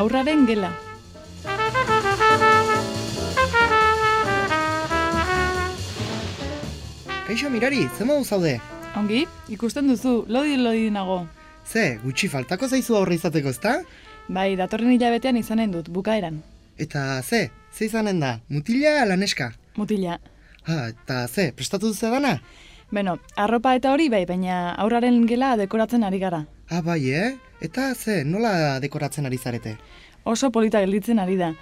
aurraren gela. Kaixo mirari, ze modu zaude? Ongi, ikusten duzu, lodi lodi nago. Ze, gutxi faltako zaizu aurre izateko ezta? Bai, datorren hilabetean izanen dut, bukaeran. Eta ze, ze izanen da, mutila ala neska? Mutila. Ha, eta ze, prestatu duzu dana? Beno, arropa eta hori bai, baina aurraren gela dekoratzen ari gara. Ah, bai, eh? Eta ze, nola dekoratzen ari zarete? Oso polita gelditzen ari da.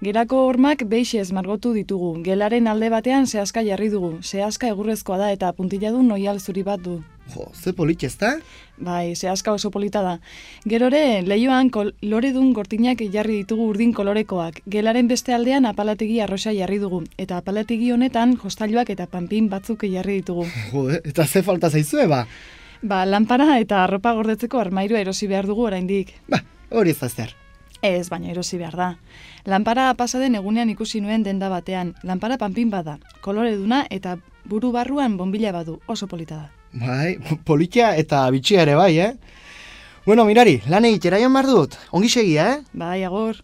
Gerako hormak beixez margotu ditugu. Gelaren alde batean zehazka jarri dugu. Zehazka egurrezkoa da eta puntila du noial zuri bat du. Jo, ze polit ezta? Bai, zehazka oso polita da. Gerore, lehioan koloredun gortinak jarri ditugu urdin kolorekoak. Gelaren beste aldean apalategi arrosa jarri dugu. Eta apalategi honetan jostailuak eta panpin batzuk jarri ditugu. Jo, eta ze falta zaizue, ba? Ba, lanpara eta arropa gordetzeko armairua erosi behar dugu oraindik. Ba, hori ez da zer. Ez, baina erosi behar da. Lanpara pasaden egunean ikusi nuen denda batean. Lanpara panpin bada, koloreduna eta buru barruan bombila badu, oso polita da. Bai, politia eta bitxia ere bai, eh? Bueno, mirari, lan egitera joan behar dut. Ongi segia, eh? Bai, agor.